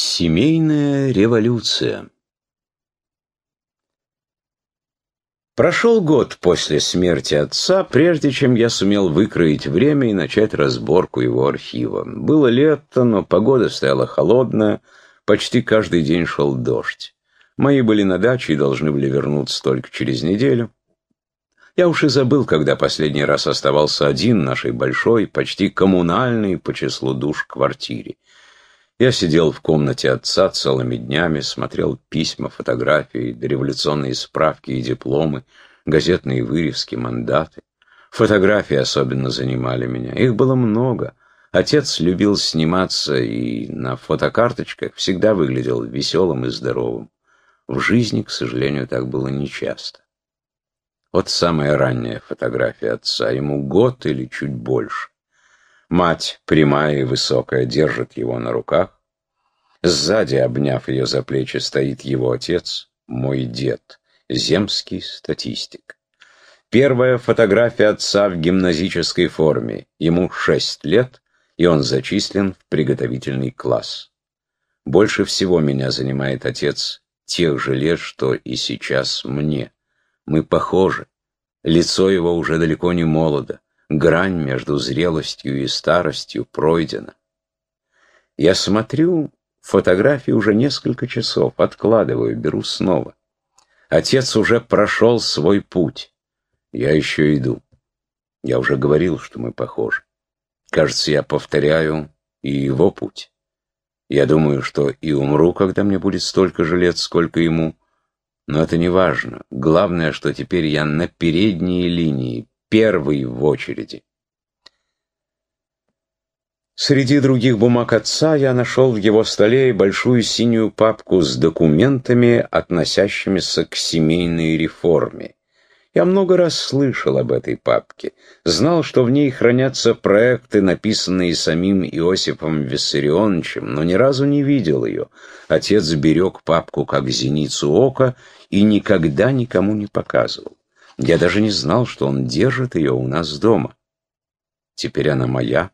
Семейная революция Прошел год после смерти отца, прежде чем я сумел выкроить время и начать разборку его архива. Было лето, но погода стояла холодная, почти каждый день шел дождь. Мои были на даче и должны были вернуться только через неделю. Я уж и забыл, когда последний раз оставался один в нашей большой, почти коммунальной по числу душ квартире. Я сидел в комнате отца целыми днями, смотрел письма, фотографии, дореволюционные справки и дипломы, газетные вырезки, мандаты. Фотографии особенно занимали меня. Их было много. Отец любил сниматься и на фотокарточках всегда выглядел веселым и здоровым. В жизни, к сожалению, так было нечасто. Вот самая ранняя фотография отца, ему год или чуть больше. Мать, прямая и высокая, держит его на руках. Сзади, обняв ее за плечи, стоит его отец, мой дед, земский статистик. Первая фотография отца в гимназической форме. Ему шесть лет, и он зачислен в приготовительный класс. Больше всего меня занимает отец тех же лет, что и сейчас мне. Мы похожи. Лицо его уже далеко не молодо грань между зрелостью и старостью пройдена. Я смотрю фотографии уже несколько часов, откладываю, беру снова. Отец уже прошел свой путь. Я еще иду. Я уже говорил, что мы похожи. Кажется, я повторяю и его путь. Я думаю, что и умру, когда мне будет столько же лет, сколько ему. Но это не важно. Главное, что теперь я на передней линии, первый в очереди. Среди других бумаг отца я нашел в его столе большую синюю папку с документами, относящимися к семейной реформе. Я много раз слышал об этой папке, знал, что в ней хранятся проекты, написанные самим Иосифом Виссарионовичем, но ни разу не видел ее. Отец берег папку как зеницу ока и никогда никому не показывал. Я даже не знал, что он держит ее у нас дома. Теперь она моя.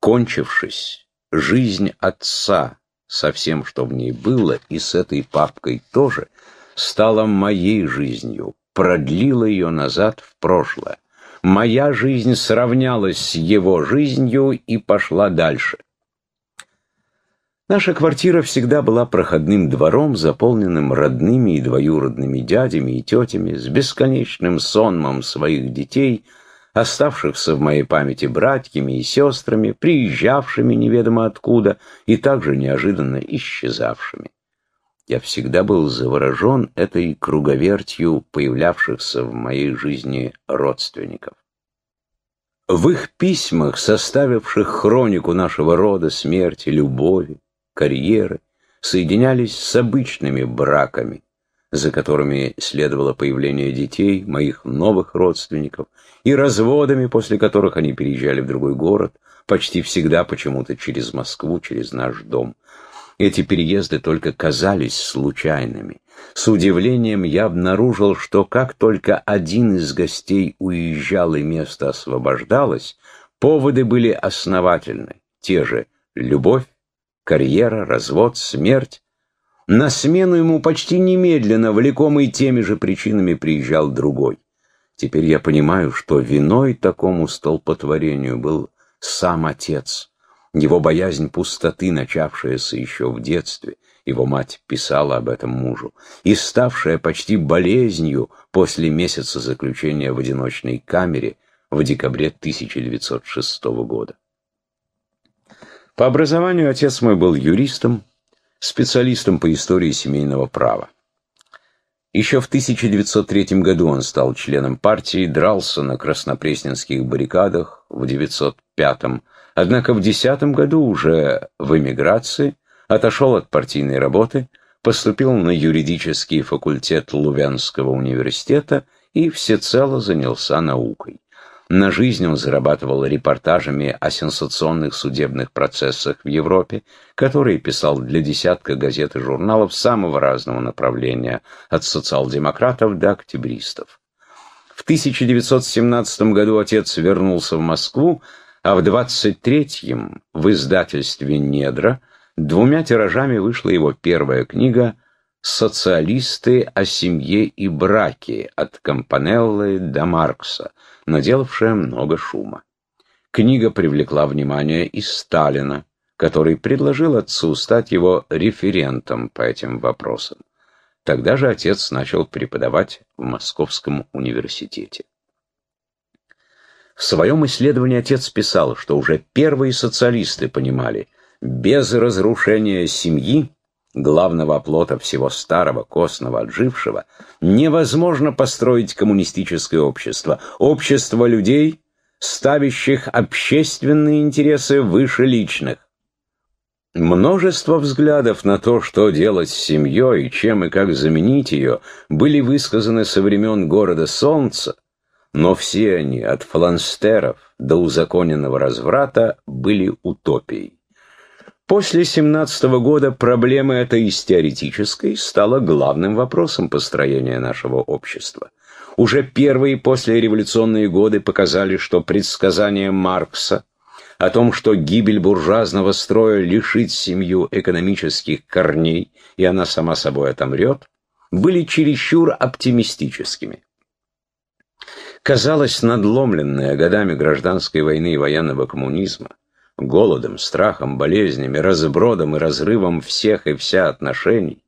Кончившись, жизнь отца со всем, что в ней было, и с этой папкой тоже, стала моей жизнью, продлила ее назад в прошлое. Моя жизнь сравнялась с его жизнью и пошла дальше. Наша квартира всегда была проходным двором, заполненным родными и двоюродными дядями и тетями, с бесконечным сонмом своих детей, оставшихся в моей памяти братьями и сестрами, приезжавшими неведомо откуда и также неожиданно исчезавшими. Я всегда был заворожен этой круговертью появлявшихся в моей жизни родственников. В их письмах, составивших хронику нашего рода, смерти, любови, карьеры соединялись с обычными браками, за которыми следовало появление детей, моих новых родственников, и разводами, после которых они переезжали в другой город, почти всегда почему-то через Москву, через наш дом. Эти переезды только казались случайными. С удивлением я обнаружил, что как только один из гостей уезжал и место освобождалось, поводы были основательны, те же любовь, карьера, развод, смерть. На смену ему почти немедленно, влекомый теми же причинами, приезжал другой. Теперь я понимаю, что виной такому столпотворению был сам отец. Его боязнь пустоты, начавшаяся еще в детстве, его мать писала об этом мужу, и ставшая почти болезнью после месяца заключения в одиночной камере в декабре 1906 года. По образованию отец мой был юристом, специалистом по истории семейного права. Еще в 1903 году он стал членом партии, дрался на краснопресненских баррикадах в 1905 однако в 10 году уже в эмиграции отошел от партийной работы, поступил на юридический факультет Лувянского университета и всецело занялся наукой. На жизнь он зарабатывал репортажами о сенсационных судебных процессах в Европе, которые писал для десятка газет и журналов самого разного направления, от социал-демократов до октябристов. В 1917 году отец вернулся в Москву, а в 23-м в издательстве «Недра» Двумя тиражами вышла его первая книга «Социалисты о семье и браке» от Компанеллы до Маркса, наделавшая много шума. Книга привлекла внимание и Сталина, который предложил отцу стать его референтом по этим вопросам. Тогда же отец начал преподавать в Московском университете. В своем исследовании отец писал, что уже первые социалисты понимали, без разрушения семьи, главного оплота всего старого, костного, отжившего, невозможно построить коммунистическое общество, общество людей, ставящих общественные интересы выше личных. Множество взглядов на то, что делать с семьей, чем и как заменить ее, были высказаны со времен города Солнца, но все они, от фланстеров до узаконенного разврата, были утопией. После 17 -го года проблема эта из теоретической стала главным вопросом построения нашего общества. Уже первые послереволюционные годы показали, что предсказания Маркса о том, что гибель буржуазного строя лишит семью экономических корней, и она сама собой отомрет, были чересчур оптимистическими. Казалось, надломленная годами гражданской войны и военного коммунизма, голодом, страхом, болезнями, разбродом и разрывом всех и вся отношений,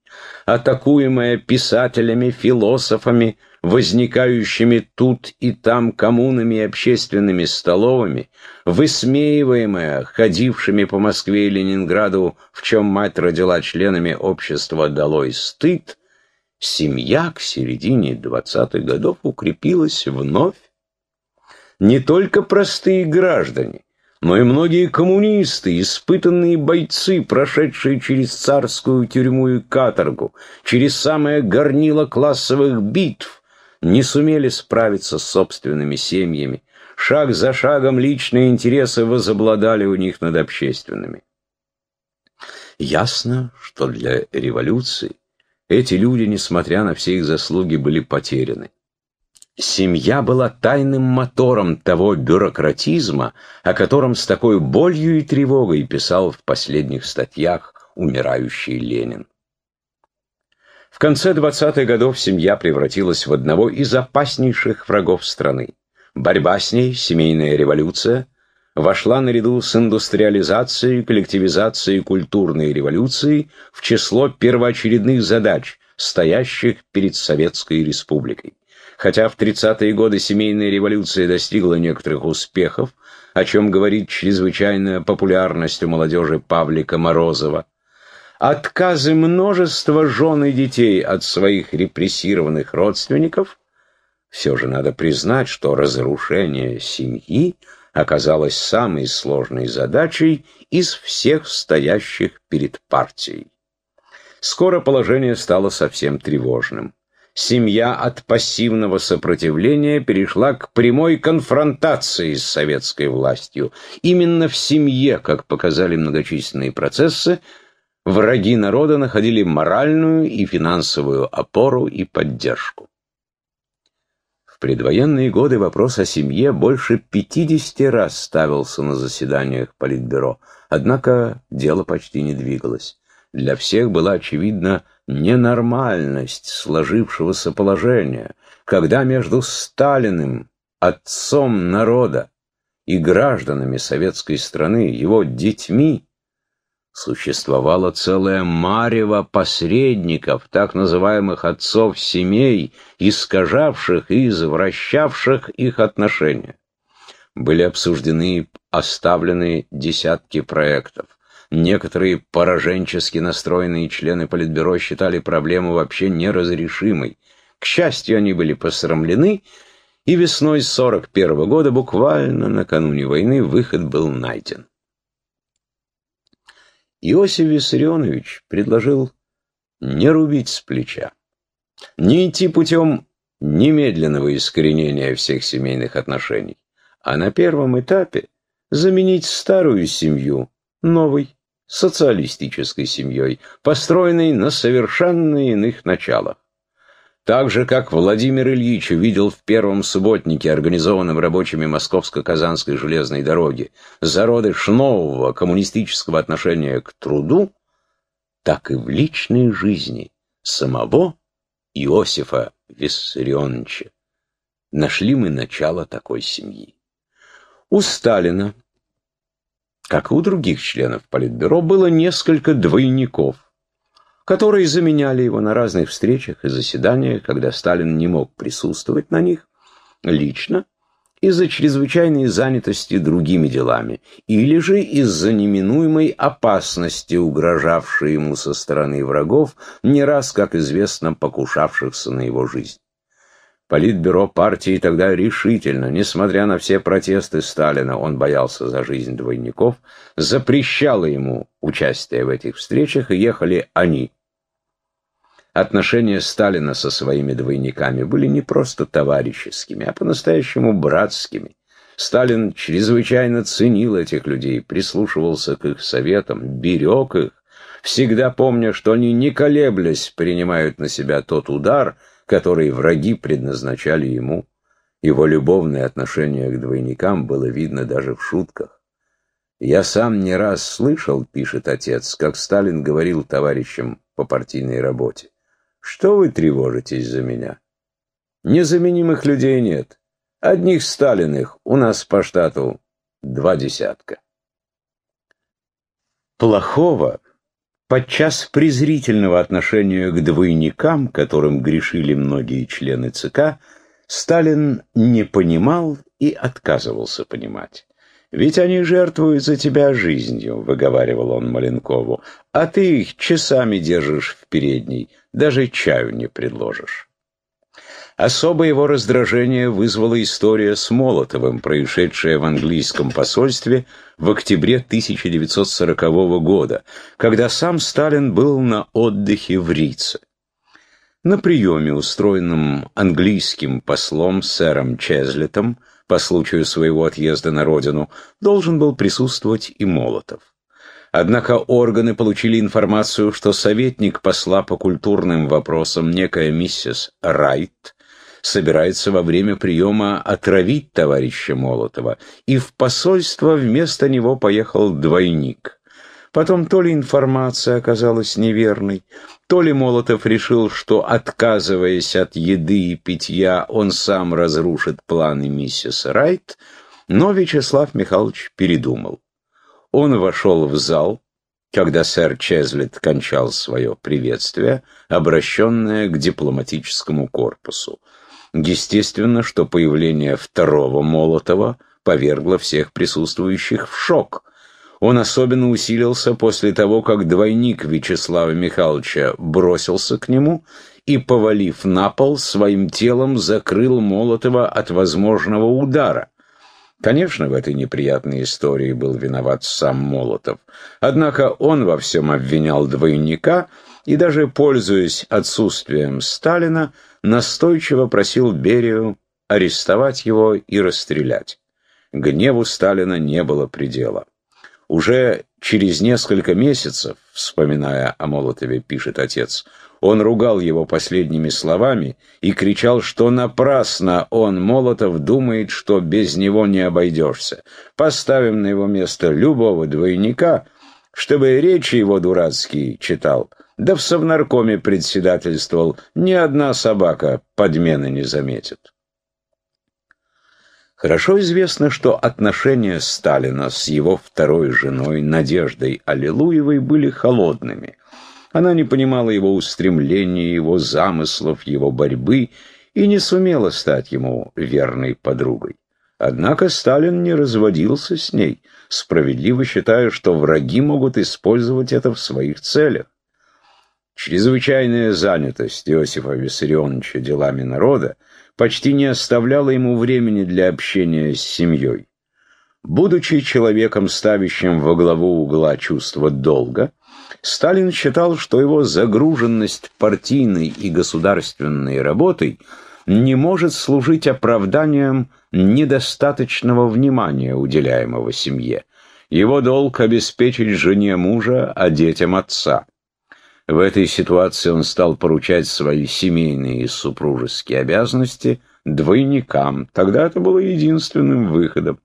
атакуемая писателями, философами, возникающими тут и там коммунами и общественными столовыми, высмеиваемая ходившими по Москве и Ленинграду, в чем мать родила членами общества «Долой стыд», семья к середине двадцатых годов укрепилась вновь. Не только простые граждане, но и многие коммунисты, испытанные бойцы, прошедшие через царскую тюрьму и каторгу, через самое горнило классовых битв, не сумели справиться с собственными семьями. Шаг за шагом личные интересы возобладали у них над общественными. Ясно, что для революции эти люди, несмотря на все их заслуги, были потеряны. Семья была тайным мотором того бюрократизма, о котором с такой болью и тревогой писал в последних статьях умирающий Ленин. В конце 20-х годов семья превратилась в одного из опаснейших врагов страны. Борьба с ней, семейная революция, вошла наряду с индустриализацией, коллективизацией культурной революцией в число первоочередных задач, стоящих перед Советской Республикой. Хотя в 30-е годы семейная революция достигла некоторых успехов, о чем говорит чрезвычайная популярность у молодежи Павлика Морозова, отказы множества жен и детей от своих репрессированных родственников, все же надо признать, что разрушение семьи оказалось самой сложной задачей из всех стоящих перед партией. Скоро положение стало совсем тревожным семья от пассивного сопротивления перешла к прямой конфронтации с советской властью. Именно в семье, как показали многочисленные процессы, враги народа находили моральную и финансовую опору и поддержку. В предвоенные годы вопрос о семье больше 50 раз ставился на заседаниях Политбюро, однако дело почти не двигалось. Для всех была очевидна ненормальность сложившегося положения, когда между Сталиным, отцом народа, и гражданами советской страны, его детьми, существовало целое марево посредников, так называемых отцов семей, искажавших и извращавших их отношения. Были обсуждены и оставлены десятки проектов. Некоторые пораженчески настроенные члены Политбюро считали проблему вообще неразрешимой. К счастью, они были посрамлены, и весной 41 -го года, буквально накануне войны, выход был найден. Иосиф Виссарионович предложил не рубить с плеча, не идти путем немедленного искоренения всех семейных отношений, а на первом этапе заменить старую семью новой социалистической семьей, построенной на совершенно иных началах. Так же, как Владимир Ильич увидел в первом субботнике, организованном рабочими Московско-Казанской железной дороги, зародыш нового коммунистического отношения к труду, так и в личной жизни самого Иосифа Виссарионовича нашли мы начало такой семьи. У Сталина, как и у других членов Политбюро, было несколько двойников, которые заменяли его на разных встречах и заседаниях, когда Сталин не мог присутствовать на них лично из-за чрезвычайной занятости другими делами, или же из-за неминуемой опасности, угрожавшей ему со стороны врагов, не раз, как известно, покушавшихся на его жизнь. Политбюро партии тогда решительно, несмотря на все протесты Сталина, он боялся за жизнь двойников, запрещало ему участие в этих встречах, и ехали они. Отношения Сталина со своими двойниками были не просто товарищескими, а по-настоящему братскими. Сталин чрезвычайно ценил этих людей, прислушивался к их советам, берег их, всегда помня, что они, не колеблясь, принимают на себя тот удар, который враги предназначали ему. Его любовное отношение к двойникам было видно даже в шутках. «Я сам не раз слышал, — пишет отец, — как Сталин говорил товарищам по партийной работе. Что вы тревожитесь за меня? Незаменимых людей нет. Одних Сталиных у нас по штату два десятка. Плохого, подчас презрительного отношения к двойникам, которым грешили многие члены ЦК, Сталин не понимал и отказывался понимать. «Ведь они жертвуют за тебя жизнью», — выговаривал он Маленкову, «а ты их часами держишь в передней, даже чаю не предложишь». Особо его раздражение вызвала история с Молотовым, происшедшая в английском посольстве в октябре 1940 года, когда сам Сталин был на отдыхе в Рице. На приеме, устроенном английским послом сэром Чезлетом, по случаю своего отъезда на родину, должен был присутствовать и Молотов. Однако органы получили информацию, что советник посла по культурным вопросам, некая миссис Райт, собирается во время приема отравить товарища Молотова, и в посольство вместо него поехал двойник. Потом то ли информация оказалась неверной, то ли Молотов решил, что, отказываясь от еды и питья, он сам разрушит планы миссис Райт, но Вячеслав Михайлович передумал. Он вошел в зал, когда сэр Чезлет кончал свое приветствие, обращенное к дипломатическому корпусу. Естественно, что появление второго Молотова повергло всех присутствующих в шок – он особенно усилился после того, как двойник Вячеслава Михайловича бросился к нему и, повалив на пол, своим телом закрыл Молотова от возможного удара. Конечно, в этой неприятной истории был виноват сам Молотов. Однако он во всем обвинял двойника и даже, пользуясь отсутствием Сталина, настойчиво просил Берию арестовать его и расстрелять. Гневу Сталина не было предела. Уже через несколько месяцев, вспоминая о Молотове, пишет отец, он ругал его последними словами и кричал, что напрасно он, Молотов, думает, что без него не обойдешься. Поставим на его место любого двойника, чтобы речи его дурацкие читал, да в совнаркоме председательствовал, ни одна собака подмены не заметит. Хорошо известно, что отношения Сталина с его второй женой Надеждой Аллилуевой были холодными. Она не понимала его устремлений, его замыслов, его борьбы и не сумела стать ему верной подругой. Однако Сталин не разводился с ней, справедливо считая, что враги могут использовать это в своих целях. Чрезвычайная занятость Иосифа Виссарионовича делами народа почти не оставляло ему времени для общения с семьей. Будучи человеком, ставящим во главу угла чувства долга, Сталин считал, что его загруженность партийной и государственной работой не может служить оправданием недостаточного внимания, уделяемого семье. Его долг обеспечить жене мужа, а детям отца. В этой ситуации он стал поручать свои семейные и супружеские обязанности двойникам. Тогда это было единственным выходом.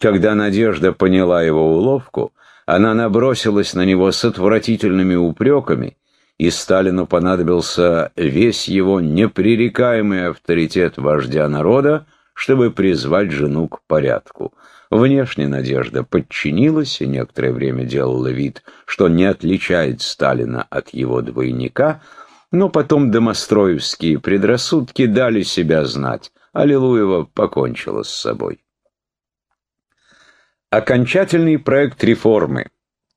Когда Надежда поняла его уловку, Она набросилась на него с отвратительными упреками, и Сталину понадобился весь его непререкаемый авторитет вождя народа, чтобы призвать жену к порядку. Внешне Надежда подчинилась и некоторое время делала вид, что не отличает Сталина от его двойника, но потом домостроевские предрассудки дали себя знать. Аллилуева покончила с собой. Окончательный проект реформы,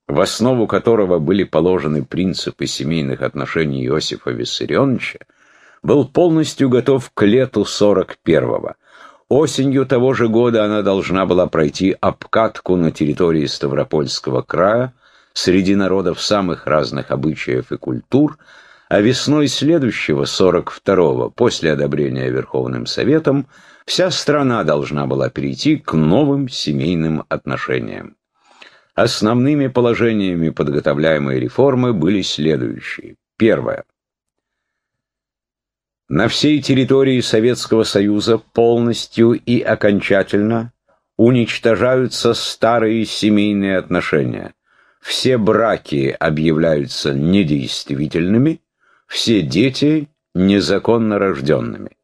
в основу которого были положены принципы семейных отношений Иосифа Виссарионовича, был полностью готов к лету 41-го. Осенью того же года она должна была пройти обкатку на территории Ставропольского края среди народов самых разных обычаев и культур, а весной следующего, 42-го, после одобрения Верховным Советом, вся страна должна была перейти к новым семейным отношениям. Основными положениями подготовляемой реформы были следующие. Первое. На всей территории Советского Союза полностью и окончательно уничтожаются старые семейные отношения. Все браки объявляются недействительными, все дети незаконно рожденными.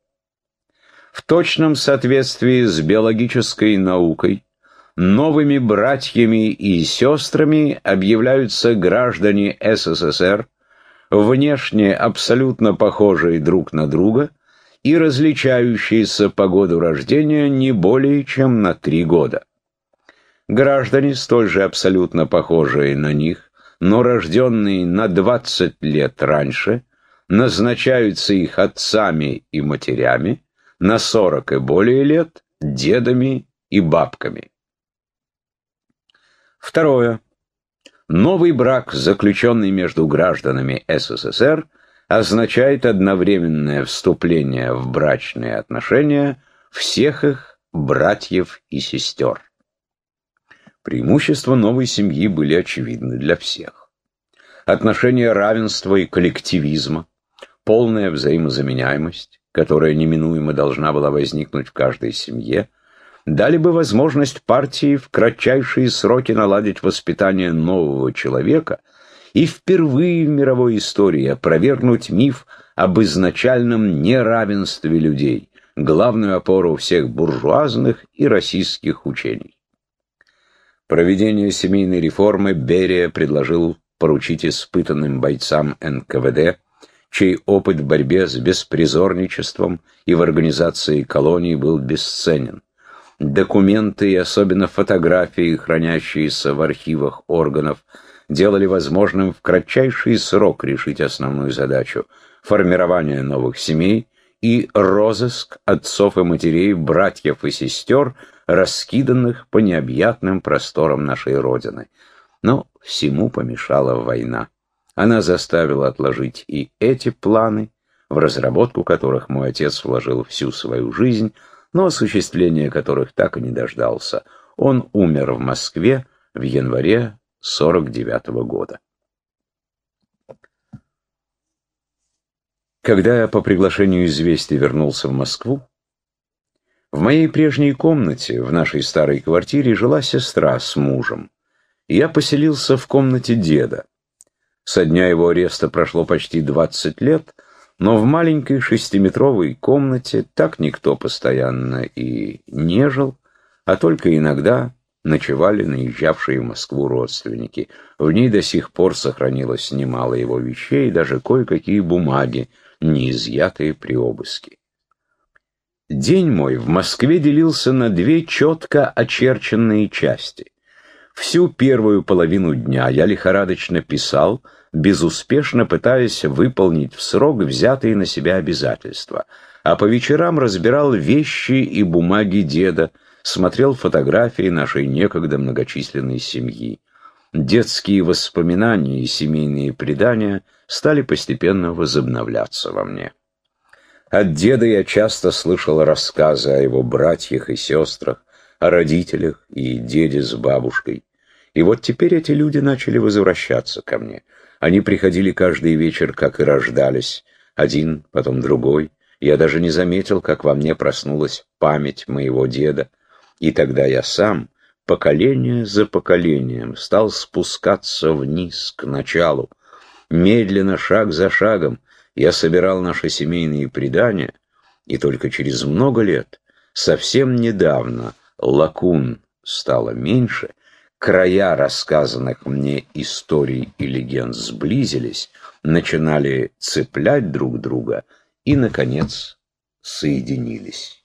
В точном соответствии с биологической наукой новыми братьями и сестрами объявляются граждане СССР, внешне абсолютно похожие друг на друга и различающиеся по году рождения не более чем на три года. Граждане, столь же абсолютно похожие на них, но рожденные на 20 лет раньше, назначаются их отцами и матерями, на 40 и более лет – дедами и бабками. Второе. Новый брак, заключенный между гражданами СССР, означает одновременное вступление в брачные отношения всех их братьев и сестер. Преимущества новой семьи были очевидны для всех. Отношения равенства и коллективизма, полная взаимозаменяемость, которая неминуемо должна была возникнуть в каждой семье, дали бы возможность партии в кратчайшие сроки наладить воспитание нового человека и впервые в мировой истории опровергнуть миф об изначальном неравенстве людей, главную опору всех буржуазных и российских учений. Проведение семейной реформы Берия предложил поручить испытанным бойцам НКВД чей опыт в борьбе с беспризорничеством и в организации колоний был бесценен. Документы и особенно фотографии, хранящиеся в архивах органов, делали возможным в кратчайший срок решить основную задачу – формирование новых семей и розыск отцов и матерей, братьев и сестер, раскиданных по необъятным просторам нашей Родины. Но всему помешала война. Она заставила отложить и эти планы, в разработку которых мой отец вложил всю свою жизнь, но осуществления которых так и не дождался. Он умер в Москве в январе 49 -го года. Когда я по приглашению известия вернулся в Москву, в моей прежней комнате, в нашей старой квартире, жила сестра с мужем. Я поселился в комнате деда. Со дня его ареста прошло почти 20 лет, но в маленькой шестиметровой комнате так никто постоянно и не жил, а только иногда ночевали наезжавшие в Москву родственники. В ней до сих пор сохранилось немало его вещей, даже кое-какие бумаги, не изъятые при обыске. День мой в Москве делился на две четко очерченные части. Всю первую половину дня я лихорадочно писал, безуспешно пытаясь выполнить в срок взятые на себя обязательства, а по вечерам разбирал вещи и бумаги деда, смотрел фотографии нашей некогда многочисленной семьи. Детские воспоминания и семейные предания стали постепенно возобновляться во мне. От деда я часто слышал рассказы о его братьях и сестрах, о родителях и деде с бабушкой. И вот теперь эти люди начали возвращаться ко мне. Они приходили каждый вечер, как и рождались, один, потом другой. Я даже не заметил, как во мне проснулась память моего деда. И тогда я сам, поколение за поколением, стал спускаться вниз, к началу. Медленно, шаг за шагом, я собирал наши семейные предания, и только через много лет, совсем недавно, лакун стало меньше, края рассказанных мне историй и легенд сблизились, начинали цеплять друг друга и, наконец, соединились.